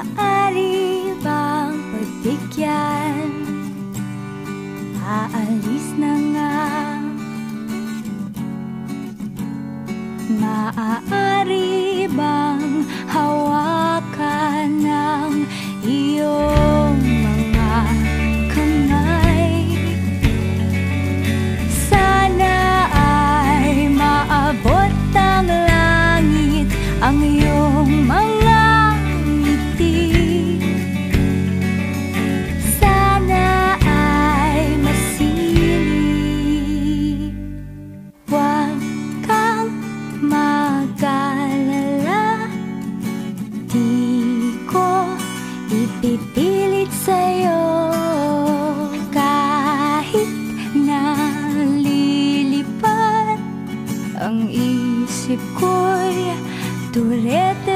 Maaari bang pagbigyan? Aalis na nga Maaari bang hawakan? Ipipilit sa'yo Kahit nalilipad Ang isip ko'y turete